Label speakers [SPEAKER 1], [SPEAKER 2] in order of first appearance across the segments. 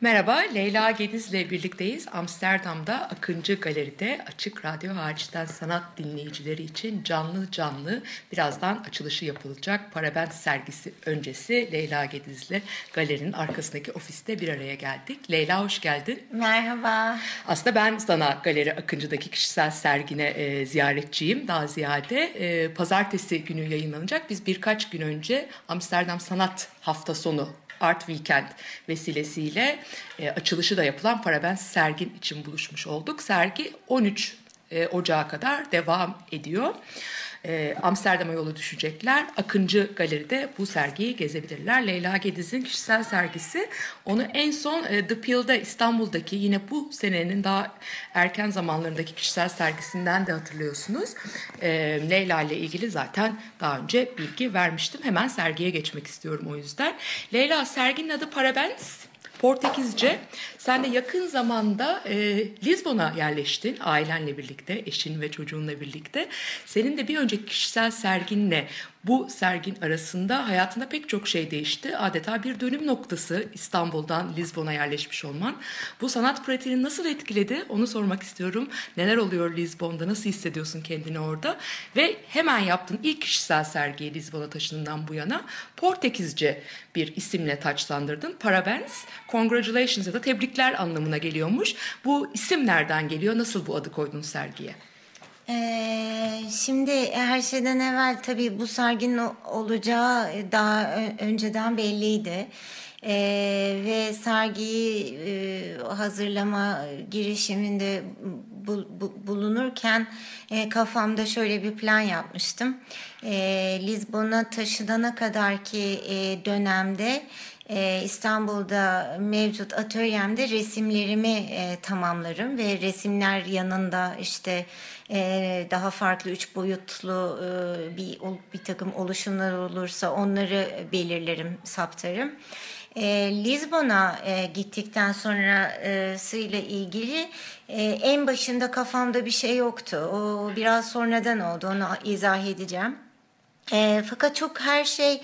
[SPEAKER 1] Merhaba, Leyla Gediz'le birlikteyiz. Amsterdam'da Akıncı Galeri'de Açık Radyo Hariçten Sanat dinleyicileri için canlı canlı birazdan açılışı yapılacak Parabent sergisi öncesi Leyla Gediz'le galerinin arkasındaki ofiste bir araya geldik. Leyla hoş geldin.
[SPEAKER 2] Merhaba.
[SPEAKER 1] Aslında ben sana Galeri Akıncı'daki kişisel sergine e, ziyaretçiyim. Daha ziyade e, pazartesi günü yayınlanacak. Biz birkaç gün önce Amsterdam Sanat Hafta Sonu Art Weekend vesilesiyle e, açılışı da yapılan Parabens sergin için buluşmuş olduk. Sergi 13 e, Ocağı kadar devam ediyor. E, Amsterdam'a yola düşecekler. Akıncı Galeri'de bu sergiyi gezebilirler. Leyla Gediz'in kişisel sergisi. Onu en son e, The Pill'de İstanbul'daki yine bu senenin daha erken zamanlarındaki kişisel sergisinden de hatırlıyorsunuz. E, Leyla ile ilgili zaten daha önce bilgi vermiştim. Hemen sergiye geçmek istiyorum o yüzden. Leyla serginin adı Parabens. Portekizce. Sen de yakın zamanda e, Lizbon'a yerleştin ailenle birlikte, eşin ve çocuğunla birlikte. Senin de bir önceki kişisel serginle bu sergin arasında hayatında pek çok şey değişti. Adeta bir dönüm noktası İstanbul'dan Lizbon'a yerleşmiş olman. Bu sanat pratiğini nasıl etkiledi onu sormak istiyorum. Neler oluyor Lizbon'da, nasıl hissediyorsun kendini orada? Ve hemen yaptığın ilk kişisel sergiyi Lizbon'a taşındığından bu yana Portekizce bir isimle taçlandırdın. Parabens, congratulations ya da tebrikler anlamına geliyormuş. Bu isim nereden geliyor? Nasıl bu adı koydun sergiye?
[SPEAKER 2] Ee, şimdi her şeyden evvel tabii bu serginin olacağı daha önceden belliydi. Ee, ve sergiyi e, hazırlama girişiminde bul- bu- bulunurken e, kafamda şöyle bir plan yapmıştım. E, Lizbon'a taşınana kadarki e, dönemde e, İstanbul'da mevcut atölyemde resimlerimi e, tamamlarım ve resimler yanında işte e, daha farklı üç boyutlu e, bir bir takım oluşumlar olursa onları belirlerim, saptarım. E, Lizbon'a e, gittikten sonrasıyla ilgili e, en başında kafamda bir şey yoktu. O biraz sonradan oldu. Onu izah edeceğim. E, fakat çok her şey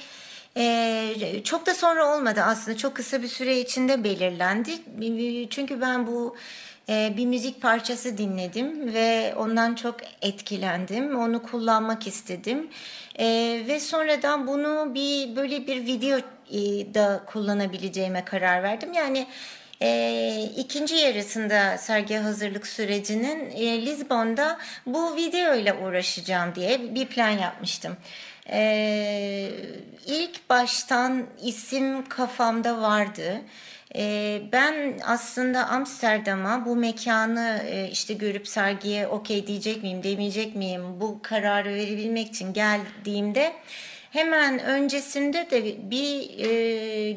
[SPEAKER 2] e, çok da sonra olmadı aslında. Çok kısa bir süre içinde belirlendi. Çünkü ben bu e, bir müzik parçası dinledim ve ondan çok etkilendim. Onu kullanmak istedim. E, ve sonradan bunu bir böyle bir video e, da kullanabileceğime karar verdim. Yani e, ikinci yarısında sergi hazırlık sürecinin e, Lizbon'da bu video ile uğraşacağım diye bir plan yapmıştım. Ee, ilk baştan isim kafamda vardı. Ee, ben aslında Amsterdam'a bu mekanı e, işte görüp sergiye okey diyecek miyim demeyecek miyim bu kararı verebilmek için geldiğimde hemen öncesinde de bir e,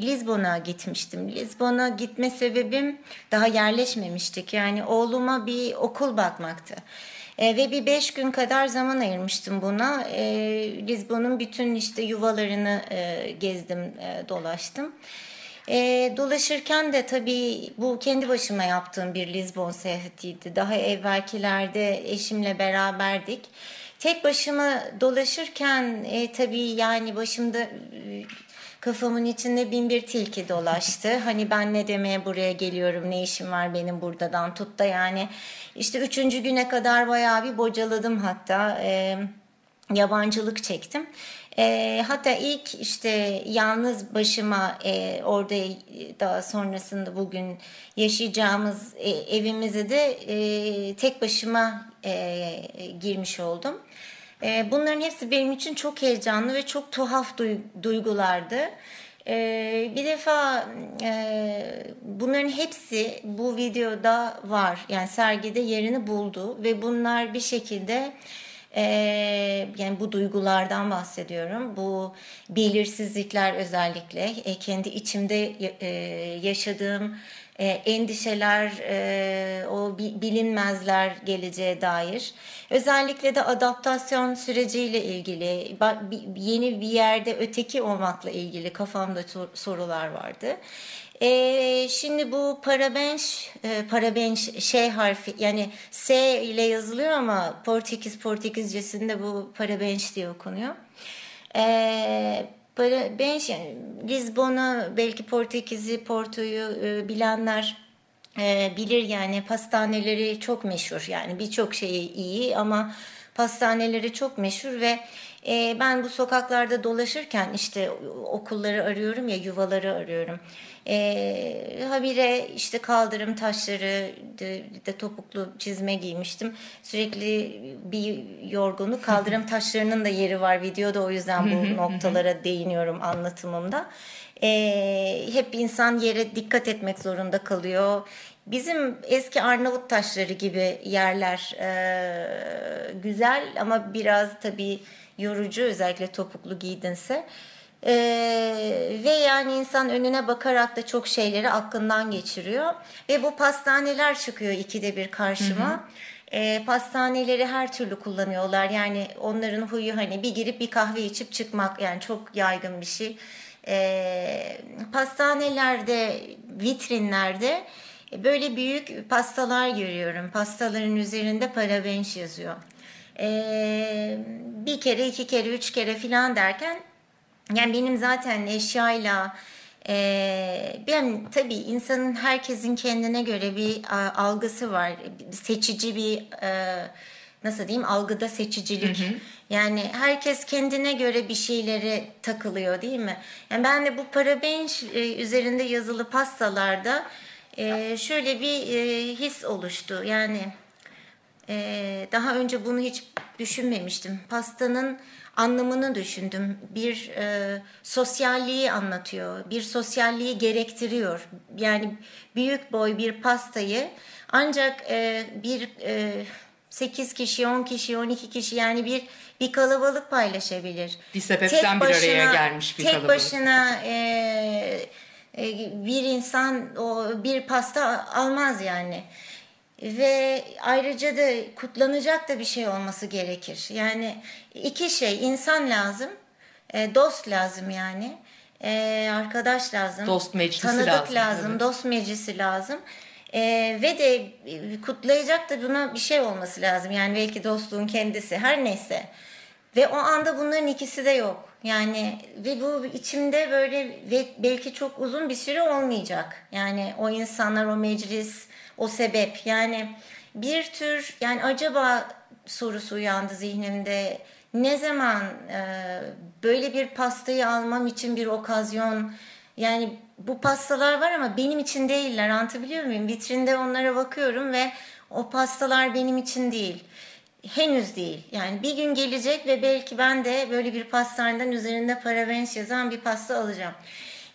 [SPEAKER 2] Lizbon'a gitmiştim. Lizbon'a gitme sebebim daha yerleşmemiştik yani oğluma bir okul bakmaktı. E, ve bir beş gün kadar zaman ayırmıştım buna. E, Lizbon'un bütün işte yuvalarını e, gezdim, e, dolaştım. E, dolaşırken de tabii bu kendi başıma yaptığım bir Lizbon seyahatiydi. Daha evvelkilerde eşimle beraberdik. Tek başıma dolaşırken e, tabii yani başımda kafamın içinde bin bir tilki dolaştı. Hani ben ne demeye buraya geliyorum, ne işim var benim buradan tut da yani. işte üçüncü güne kadar bayağı bir bocaladım hatta. E, yabancılık çektim. E, hatta ilk işte yalnız başıma e, orada daha sonrasında bugün yaşayacağımız e, evimize de e, tek başıma e, girmiş oldum. E, bunların hepsi benim için çok heyecanlı ve çok tuhaf duy- duygulardı. Ee, bir defa e, bunların hepsi bu videoda var. Yani sergide yerini buldu ve bunlar bir şekilde e, yani bu duygulardan bahsediyorum. Bu belirsizlikler özellikle e, kendi içimde e, yaşadığım e, endişeler, e, o bi- bilinmezler geleceğe dair. Özellikle de adaptasyon süreciyle ilgili, yeni bir yerde öteki olmakla ilgili kafamda sor- sorular vardı. E, şimdi bu parabenş, e, parabenş şey harfi yani S ile yazılıyor ama Portekiz Portekizcesinde bu parabenş diye okunuyor. E, para, ben şey, Lizbon'u belki Portekiz'i, Porto'yu e, bilenler e, bilir yani pastaneleri çok meşhur yani birçok şeyi iyi ama pastaneleri çok meşhur ve e, ben bu sokaklarda dolaşırken işte okulları arıyorum ya yuvaları arıyorum. E, habire işte kaldırım taşları de, de topuklu çizme giymiştim. Sürekli bir yorgunluk kaldırım taşlarının da yeri var videoda o yüzden bu noktalara değiniyorum anlatımımda. E, hep insan yere dikkat etmek zorunda kalıyor. Bizim eski Arnavut taşları gibi yerler e, güzel ama biraz tabii yorucu özellikle topuklu giydinse. E, ve yani insan önüne bakarak da çok şeyleri aklından geçiriyor. Ve bu pastaneler çıkıyor ikide bir karşıma. E, pastaneleri her türlü kullanıyorlar. Yani onların huyu hani bir girip bir kahve içip çıkmak yani çok yaygın bir şey. E, pastanelerde, vitrinlerde böyle büyük pastalar görüyorum. Pastaların üzerinde parabenş yazıyor. E, bir kere, iki kere, üç kere filan derken yani benim zaten eşyayla e, ben tabii insanın herkesin kendine göre bir a, algısı var. Seçici bir e, nasıl diyeyim algıda seçicilik. Yani herkes kendine göre bir şeylere takılıyor değil mi? Yani ben de bu parabenç e, üzerinde yazılı pastalarda e, şöyle bir e, his oluştu. Yani ee, daha önce bunu hiç düşünmemiştim. Pastanın anlamını düşündüm. Bir e, sosyalliği anlatıyor. Bir sosyalliği gerektiriyor. Yani büyük boy bir pastayı ancak e, bir e, 8 kişi, 10 kişi, 12 kişi yani bir bir kalabalık paylaşabilir.
[SPEAKER 1] Bir sebepten bir araya gelmiş bir
[SPEAKER 2] tek
[SPEAKER 1] kalabalık.
[SPEAKER 2] başına e, e, bir insan o bir pasta almaz yani. Ve ayrıca da kutlanacak da bir şey olması gerekir. Yani iki şey insan lazım, e, dost lazım yani, e, arkadaş lazım,
[SPEAKER 1] Dost meclisi
[SPEAKER 2] tanıdık
[SPEAKER 1] lazım,
[SPEAKER 2] lazım,
[SPEAKER 1] evet.
[SPEAKER 2] dost meclisi lazım. E, ve de kutlayacak da buna bir şey olması lazım. Yani belki dostluğun kendisi her neyse. Ve o anda bunların ikisi de yok. Yani ve bu içimde böyle ve belki çok uzun bir süre olmayacak. Yani o insanlar, o meclis, o sebep. Yani bir tür yani acaba sorusu uyandı zihnimde. Ne zaman e, böyle bir pastayı almam için bir okazyon yani bu pastalar var ama benim için değiller anlatabiliyor muyum? Vitrinde onlara bakıyorum ve o pastalar benim için değil henüz değil. Yani bir gün gelecek ve belki ben de böyle bir pastaneden üzerinde parabenz yazan bir pasta alacağım.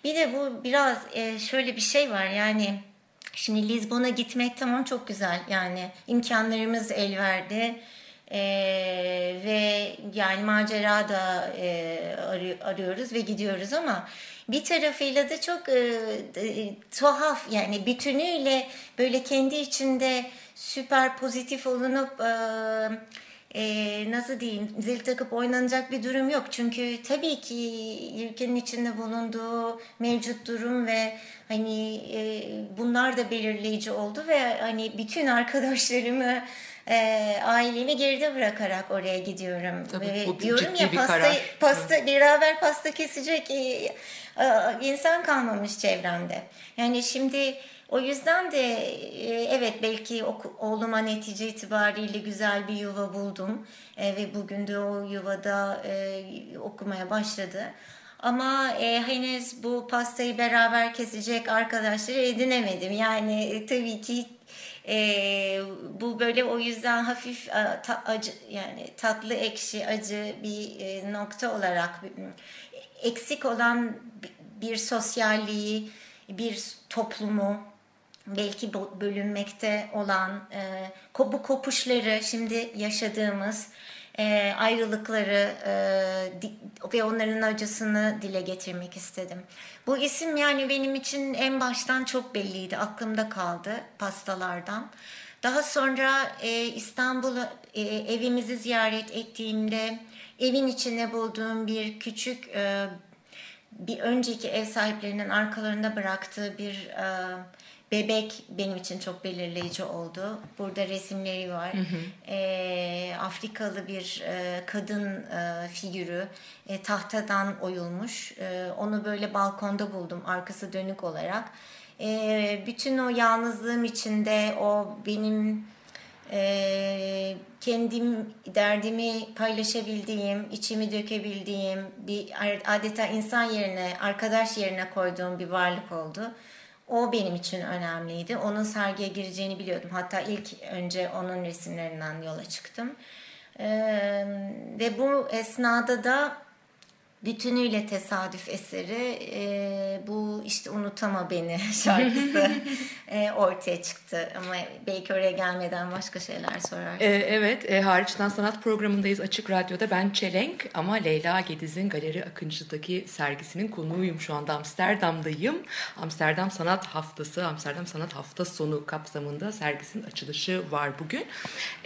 [SPEAKER 2] Bir de bu biraz e, şöyle bir şey var yani şimdi Lizbon'a gitmek tamam çok güzel. Yani imkanlarımız el verdi. E, ve yani macera da e, arı- arıyoruz ve gidiyoruz ama bir tarafıyla da çok e, e, tuhaf. Yani bütünüyle böyle kendi içinde süper pozitif olunup e, e, nasıl diyeyim zil takıp oynanacak bir durum yok. Çünkü tabii ki ülkenin içinde bulunduğu mevcut durum ve hani e, bunlar da belirleyici oldu ve hani bütün arkadaşlarımı e, ailemi geride bırakarak oraya gidiyorum.
[SPEAKER 1] Tabii
[SPEAKER 2] ve
[SPEAKER 1] bu
[SPEAKER 2] diyorum ya
[SPEAKER 1] bir
[SPEAKER 2] pasta,
[SPEAKER 1] karar.
[SPEAKER 2] pasta beraber pasta kesecek e, e, insan kalmamış çevremde. Yani şimdi o yüzden de e, evet belki oğluma netice itibariyle güzel bir yuva buldum E, ve bugün de o yuvada e, okumaya başladı. Ama e, henüz bu pastayı beraber kesecek arkadaşları edinemedim. Yani e, tabii ki e, bu böyle o yüzden hafif e, ta- acı yani tatlı ekşi acı bir e, nokta olarak eksik olan bir sosyalliği, bir toplumu, belki bölünmekte olan e, bu kopuşları şimdi yaşadığımız e, ayrılıkları e, di- ve onların acısını dile getirmek istedim. Bu isim yani benim için en baştan çok belliydi, aklımda kaldı pastalardan. Daha sonra e, İstanbul'u e, evimizi ziyaret ettiğimde evin içinde bulduğum bir küçük e, bir önceki ev sahiplerinin arkalarında bıraktığı bir e, bebek benim için çok belirleyici oldu. Burada resimleri var. E, Afrikalı bir e, kadın e, figürü e, tahtadan oyulmuş. E, onu böyle balkonda buldum arkası dönük olarak. E, bütün o yalnızlığım içinde o benim e, kendim derdimi paylaşabildiğim, içimi dökebildiğim, bir adeta insan yerine, arkadaş yerine koyduğum bir varlık oldu. O benim için önemliydi. Onun sergiye gireceğini biliyordum. Hatta ilk önce onun resimlerinden yola çıktım. E, ve bu esnada da bütünüyle tesadüf eseri e, bu işte Unutama Beni şarkısı e, ortaya çıktı. Ama belki oraya gelmeden başka şeyler sorar.
[SPEAKER 1] Ee, evet, e, hariçten sanat programındayız Açık Radyo'da. Ben Çelenk ama Leyla Gediz'in Galeri Akıncı'daki sergisinin konuğuyum şu anda Amsterdam'dayım. Amsterdam Sanat Haftası, Amsterdam Sanat Hafta sonu kapsamında sergisinin açılışı var bugün.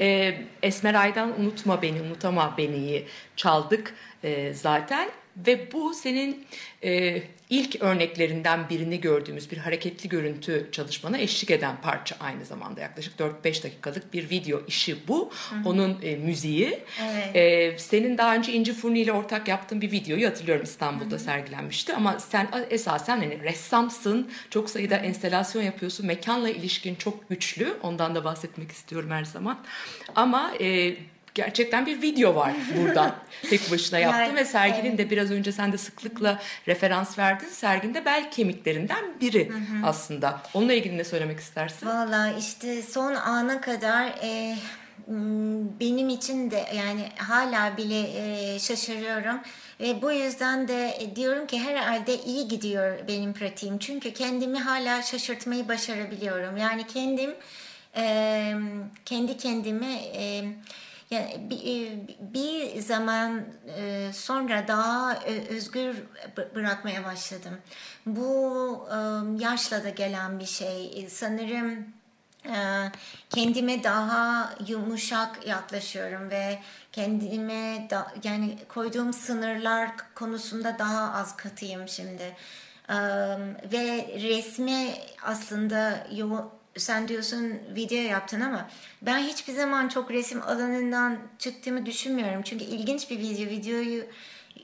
[SPEAKER 1] Ee, Esmer Ay'dan Unutma Beni, Unutama Beni'yi çaldık e, zaten. Ve bu senin e, ilk örneklerinden birini gördüğümüz bir hareketli görüntü çalışmana eşlik eden parça aynı zamanda. Yaklaşık 4-5 dakikalık bir video işi bu. Onun e, müziği.
[SPEAKER 2] Evet.
[SPEAKER 1] E, senin daha önce İnci Furni ile ortak yaptığın bir videoyu hatırlıyorum İstanbul'da sergilenmişti. Ama sen esasen hani ressamsın. Çok sayıda enstelasyon yapıyorsun. Mekanla ilişkin çok güçlü. Ondan da bahsetmek istiyorum her zaman. Ama... E, gerçekten bir video var burada tek başına yaptım
[SPEAKER 2] Yani,
[SPEAKER 1] ve serginin
[SPEAKER 2] evet.
[SPEAKER 1] de biraz önce sen de sıklıkla referans verdin. Serginde bel kemiklerinden biri aslında. Onunla ilgili ne söylemek istersin?
[SPEAKER 2] Valla işte son ana kadar e, benim için de yani hala bile e, şaşırıyorum. Ve bu yüzden de diyorum ki herhalde iyi gidiyor benim pratiğim. Çünkü kendimi hala şaşırtmayı başarabiliyorum. Yani kendim e, kendi kendime e, yani bir, e, bir zaman e, sonra daha e, özgür bırakmaya başladım. Bu yaşla da gelen bir şey. Sanırım kendime daha yumuşak yaklaşıyorum ve kendime da, yani koyduğum sınırlar konusunda daha az katıyım şimdi. Ve resme aslında yo- sen diyorsun video yaptın ama ben hiçbir zaman çok resim alanından çıktığımı düşünmüyorum. Çünkü ilginç bir video. Videoyu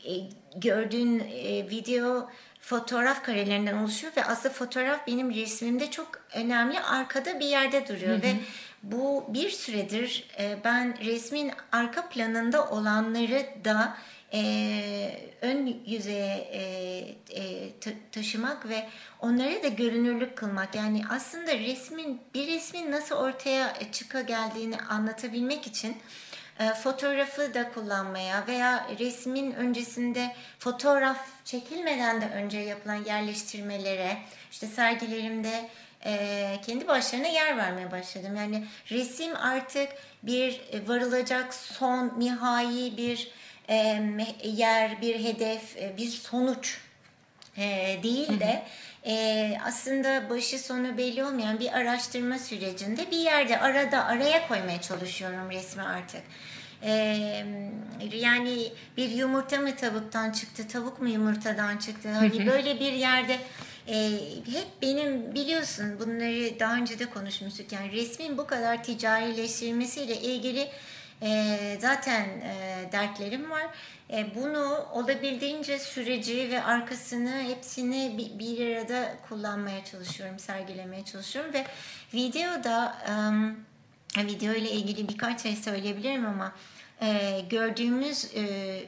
[SPEAKER 2] e, gördüğün e, video fotoğraf karelerinden oluşuyor ve aslında fotoğraf benim resmimde çok önemli arkada bir yerde duruyor ve bu bir süredir e, ben resmin arka planında olanları da e, ön yüzeye e, e, ta- taşımak ve onlara da görünürlük kılmak. Yani aslında resmin bir resmin nasıl ortaya çıka geldiğini anlatabilmek için e, fotoğrafı da kullanmaya veya resmin öncesinde fotoğraf çekilmeden de önce yapılan yerleştirmelere işte sergilerimde e, kendi başlarına yer vermeye başladım. Yani resim artık bir varılacak son nihai bir e, yer, bir hedef, e, bir sonuç e, değil de e, aslında başı sonu belli olmayan bir araştırma sürecinde bir yerde arada araya koymaya çalışıyorum resmi artık. E, yani bir yumurta mı tavuktan çıktı, tavuk mu yumurtadan çıktı? Hani böyle bir yerde e, hep benim biliyorsun bunları daha önce de konuşmuştuk. Yani resmin bu kadar ticarileştirilmesiyle ilgili e, zaten e, dertlerim var. E, bunu olabildiğince süreci ve arkasını hepsini bir, bir arada kullanmaya çalışıyorum, sergilemeye çalışıyorum ve videoda e, video ile ilgili birkaç şey söyleyebilirim ama e, gördüğümüz e,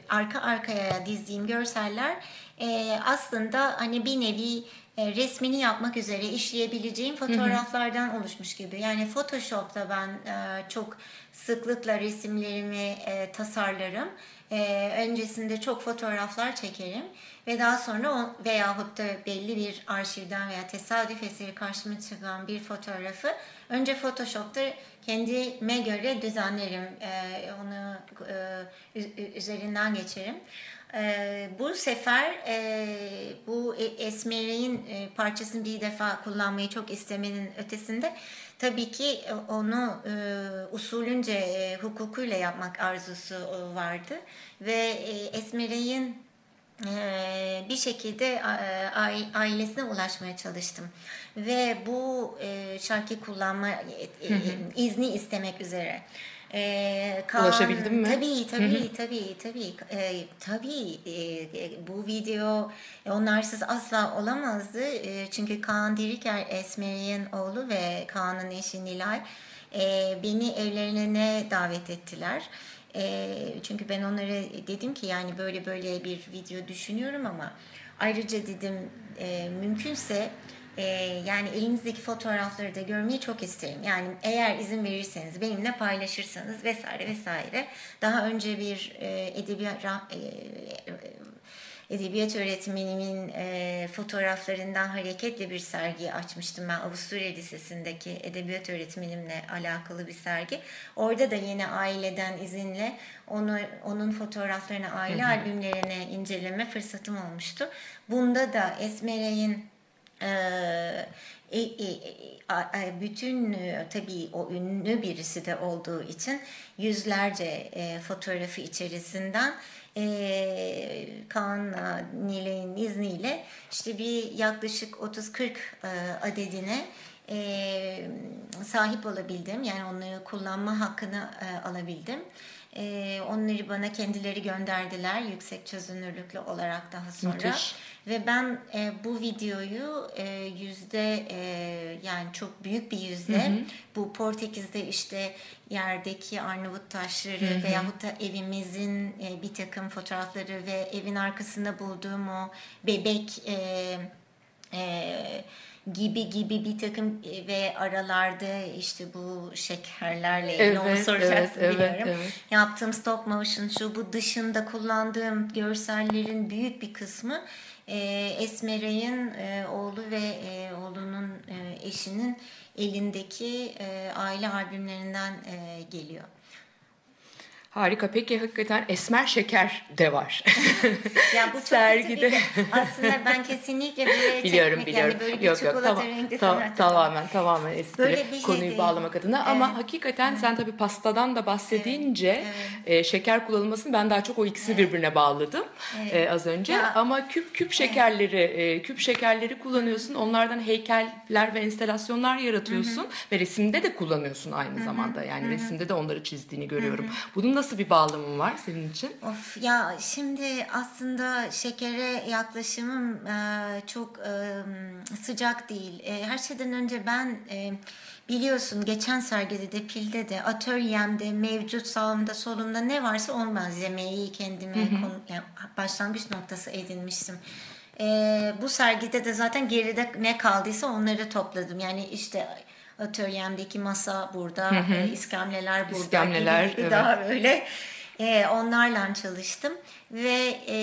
[SPEAKER 2] arka arkaya dizdiğim görseller e, aslında hani bir nevi e, resmini yapmak üzere işleyebileceğim fotoğraflardan oluşmuş gibi. Yani Photoshop'ta ben e, çok sıklıkla resimlerimi e, tasarlarım. E, öncesinde çok fotoğraflar çekerim ve daha sonra o, veyahut da belli bir arşivden veya tesadüf eseri karşıma çıkan bir fotoğrafı önce Photoshop'ta kendime göre düzenlerim. E, onu e, üzerinden geçerim. Ee, bu sefer e, bu e- Esmer'in e, parçasını bir defa kullanmayı çok istemenin ötesinde tabii ki e, onu e, usulünce e, hukukuyla yapmak arzusu e, vardı. Ve e, Esmer'in e, bir şekilde e, ai- ailesine ulaşmaya çalıştım. Ve bu e, şarkı kullanma e, e, izni istemek üzere. E, Kaan-
[SPEAKER 1] Ulaşabildin mi?
[SPEAKER 2] Tabii tabii tabii tabii e, tabii e, bu video e, onlarsız asla olamazdı E, çünkü Kaan Diriker Esmer'in oğlu ve Kaan'ın eşi Nilay e, beni evlerine davet ettiler. E, çünkü ben onlara dedim ki yani böyle böyle bir video düşünüyorum ama ayrıca dedim e, mümkünse e, yani elinizdeki fotoğrafları da görmeyi çok isterim. Yani eğer izin verirseniz benimle paylaşırsanız vesaire vesaire. Daha önce bir e, edebiyat e, e, edebiyat öğretmenimin e, fotoğraflarından hareketle bir sergi açmıştım ben Avusturya Lisesi'ndeki edebiyat öğretmenimle alakalı bir sergi. Orada da yine aileden izinle onu onun fotoğraflarını aile albümlerine inceleme fırsatım olmuştu. Bunda da Esmerey'in ee, e, e, bütün e, tabii o ünlü birisi de olduğu için yüzlerce e, fotoğrafı içerisinden e, Kaan'la Nilay'ın izniyle işte bir yaklaşık 30-40 e, adedine e, sahip olabildim. Yani onları kullanma hakkını e, alabildim. E, onları bana kendileri gönderdiler yüksek çözünürlüklü olarak daha sonra.
[SPEAKER 1] Müthiş.
[SPEAKER 2] Ve ben e, bu videoyu e, yüzde e, yani çok büyük bir yüzde bu Portekiz'de işte yerdeki Arnavut taşları veyahut da evimizin e, bir takım fotoğrafları ve evin arkasında bulduğum o bebek e, e, gibi gibi bir takım e, ve aralarda işte bu şekerlerle ilgili onu
[SPEAKER 1] Evet,
[SPEAKER 2] soracaksın
[SPEAKER 1] evet, evet,
[SPEAKER 2] biliyorum.
[SPEAKER 1] evet.
[SPEAKER 2] Yaptığım stop motion şu bu dışında kullandığım görsellerin büyük bir kısmı e, Esmeray'ın e, oğlu ve e, oğlunun e, eşinin elindeki e, aile albümlerinden e, geliyor.
[SPEAKER 1] Harika. Peki hakikaten esmer şeker de var.
[SPEAKER 2] Ya bu çok
[SPEAKER 1] Sergide.
[SPEAKER 2] aslında ben kesinlikle buraya
[SPEAKER 1] biliyorum
[SPEAKER 2] çekmek,
[SPEAKER 1] biliyorum.
[SPEAKER 2] yani böyle bir
[SPEAKER 1] yok yok tamam.
[SPEAKER 2] renkli
[SPEAKER 1] Ta-
[SPEAKER 2] sanat.
[SPEAKER 1] tamamen tamamen espri.
[SPEAKER 2] Böyle bir şey
[SPEAKER 1] konuyu
[SPEAKER 2] değil.
[SPEAKER 1] bağlamak adına ama hakikaten sen tabii pastadan da bahsedince e, şeker kullanılmasını ben daha çok o ikisini birbirine bağladım e, az önce.
[SPEAKER 2] Ya-
[SPEAKER 1] Ama küp küp şekerleri e, küp şekerleri kullanıyorsun. Onlardan heykeller ve enstalasyonlar yaratıyorsun ve resimde de kullanıyorsun aynı zamanda. Yani resimde de onları çizdiğini görüyorum. Bunun nasıl bir bağlamı var senin için?
[SPEAKER 2] Of ya şimdi aslında şekere yaklaşımım e, çok e, sıcak değil. E, her şeyden önce ben e, biliyorsun geçen sergide de pilde de atölyemde mevcut sağımda solumda ne varsa o malzemeyi kendime konu- yani başlangıç noktası edinmiştim. E, bu sergide de zaten geride ne kaldıysa onları topladım. Yani işte atölyemdeki masa burada, e, iskemleler burada
[SPEAKER 1] İskemleler,
[SPEAKER 2] gibi,
[SPEAKER 1] evet.
[SPEAKER 2] daha böyle e, onlarla çalıştım ve e,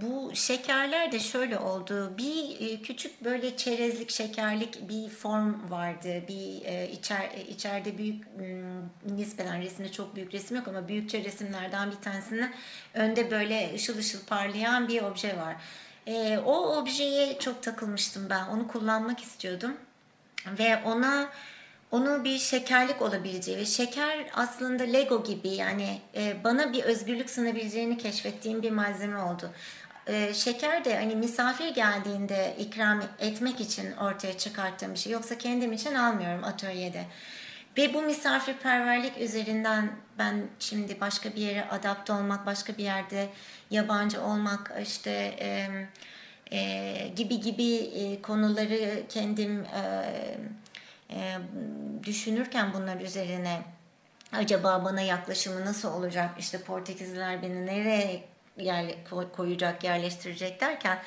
[SPEAKER 2] bu şekerler de şöyle oldu. Bir e, küçük böyle çerezlik şekerlik bir form vardı. Bir e, içer, e, içeride büyük m, nispeten resimde çok büyük resim yok ama büyükçe resimlerden bir tanesinde önde böyle ışıl ışıl parlayan bir obje var. E, o objeye çok takılmıştım ben. Onu kullanmak istiyordum ve ona onu bir şekerlik olabileceği ve şeker aslında Lego gibi yani e, bana bir özgürlük sunabileceğini keşfettiğim bir malzeme oldu. E, şeker de hani misafir geldiğinde ikram etmek için ortaya çıkarttığım bir şey. Yoksa kendim için almıyorum atölyede. Ve bu misafirperverlik üzerinden ben şimdi başka bir yere adapte olmak, başka bir yerde yabancı olmak işte e, e, gibi gibi e, konuları kendim e, e, düşünürken bunlar üzerine acaba bana yaklaşımı nasıl olacak? İşte Portekizliler beni nereye yer, koyacak, yerleştirecek derken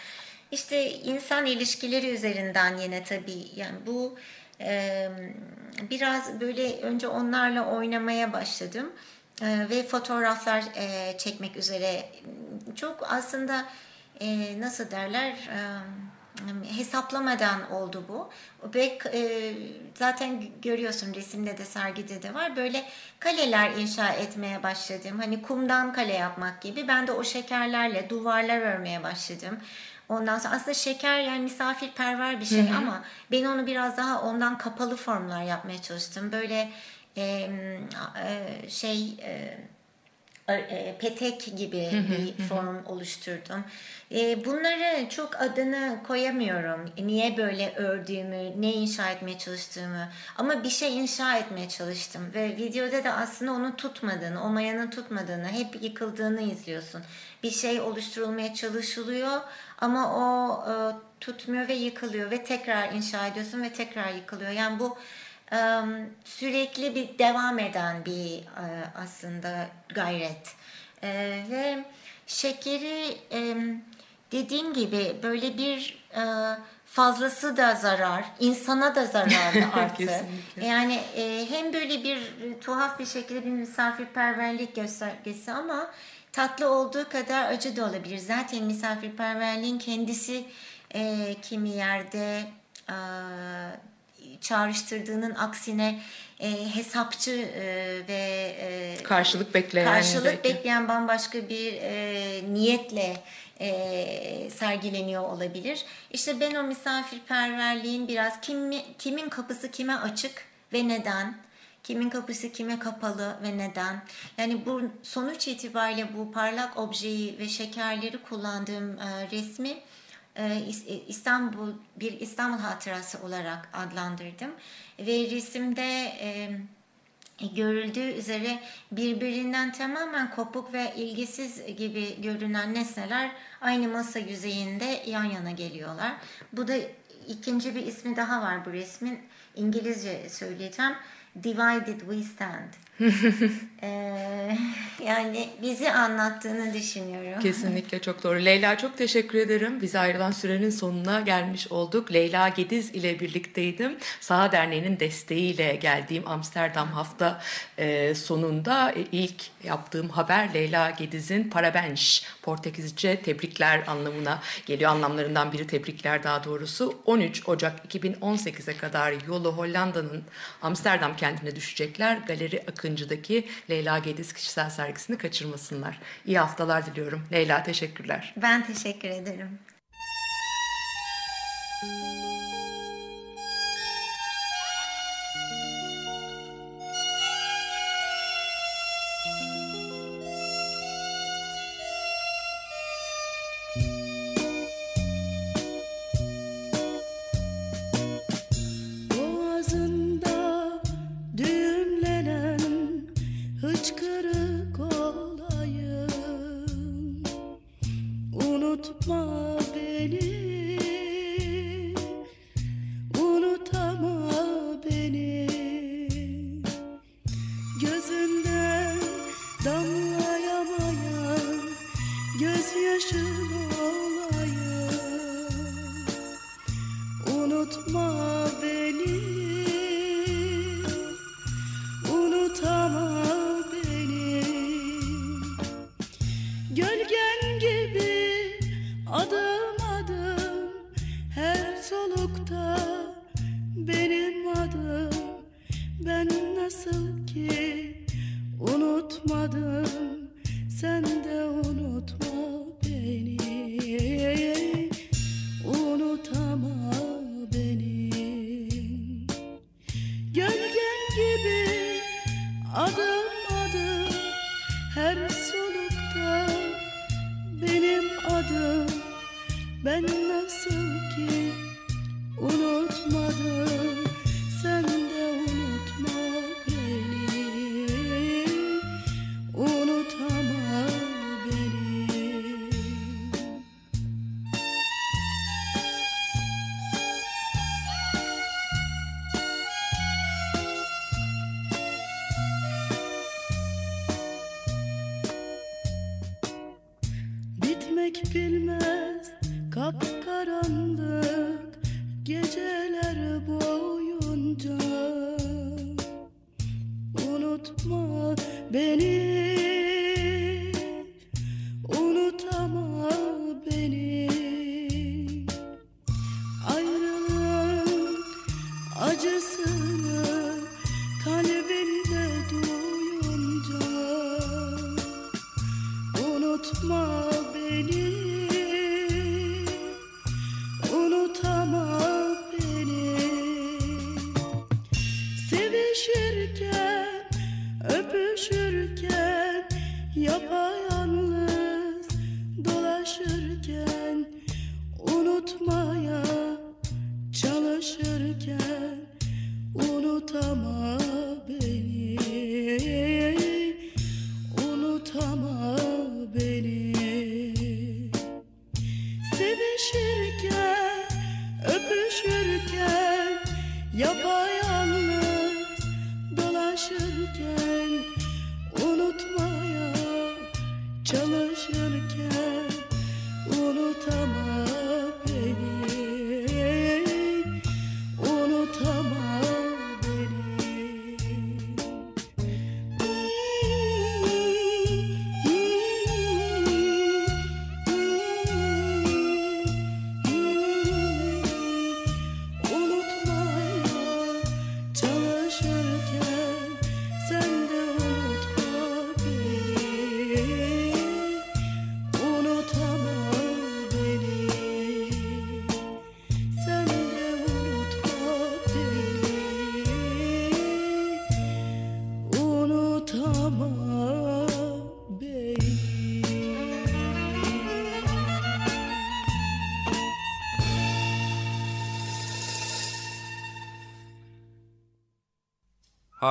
[SPEAKER 2] işte insan ilişkileri üzerinden yine tabii yani bu e, biraz böyle önce onlarla oynamaya başladım e, ve fotoğraflar e, çekmek üzere çok aslında e, nasıl derler e, hesaplamadan oldu bu. Ve e, zaten görüyorsun resimde de sergide de var. Böyle kaleler inşa etmeye başladım. Hani kumdan kale yapmak gibi. Ben de o şekerlerle duvarlar örmeye başladım. Ondan sonra aslında şeker yani misafirperver bir şey hı hı. ama ben onu biraz daha ondan kapalı formlar yapmaya çalıştım. Böyle e, e, şey e, petek gibi bir form oluşturdum. E, bunları çok adını koyamıyorum. Niye böyle ördüğümü, ne inşa etmeye çalıştığımı. Ama bir şey inşa etmeye çalıştım. Ve videoda da aslında onu tutmadığını, o mayanın tutmadığını, hep yıkıldığını izliyorsun. Bir şey oluşturulmaya çalışılıyor ama o e, tutmuyor ve yıkılıyor ve tekrar inşa ediyorsun ve tekrar yıkılıyor. Yani bu sürekli bir devam eden bir e, aslında gayret. E, ve şekeri dediğim gibi böyle bir e, fazlası da zarar, insana da zararlı artı. yani hem böyle bir tuhaf bir şekilde bir misafirperverlik göstergesi ama tatlı olduğu kadar acı da olabilir. Zaten misafirperverliğin kendisi kimi yerde çağrıştırdığının aksine e, hesapçı e, ve e,
[SPEAKER 1] karşılık bekleyen
[SPEAKER 2] karşılık belki. bekleyen bambaşka bir e, niyetle e, sergileniyor olabilir. İşte ben o misafirperverliğin biraz kim, kimin kapısı kime açık ve neden? Kimin kapısı kime kapalı ve neden? Yani bu sonuç itibariyle bu parlak objeyi ve şekerleri kullandığım e, resmi İstanbul bir İstanbul hatırası olarak adlandırdım ve resimde e, görüldüğü üzere birbirinden tamamen kopuk ve ilgisiz gibi görünen nesneler aynı masa yüzeyinde yan yana geliyorlar. Bu da ikinci bir ismi daha var bu resmin. İngilizce söyleyeceğim. Divided We Stand. Ee, yani bizi anlattığını düşünüyorum.
[SPEAKER 1] Kesinlikle çok doğru. Leyla çok teşekkür ederim. Bize ayrılan sürenin sonuna gelmiş olduk. Leyla Gediz ile birlikteydim. Saha Derneği'nin desteğiyle geldiğim Amsterdam hafta e, sonunda e, ilk yaptığım haber Leyla Gediz'in Parabench Portekizce tebrikler anlamına geliyor. Anlamlarından biri tebrikler daha doğrusu. 13 Ocak 2018'e kadar yolu Hollanda'nın Amsterdam kentine düşecekler. Galeri Akıncı'daki Leyla Gediz kişisel sergisini kaçırmasınlar. İyi haftalar diliyorum. Leyla teşekkürler.
[SPEAKER 2] Ben teşekkür ederim.
[SPEAKER 3] gözyaşım olayım Unutma beni. unutma beni.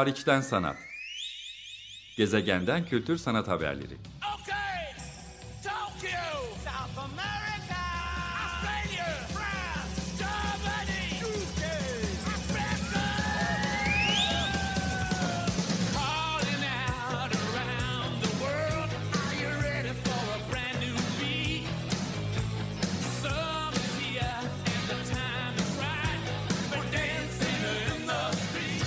[SPEAKER 4] Hariçten Sanat Gezegenden Kültür Sanat Haberleri.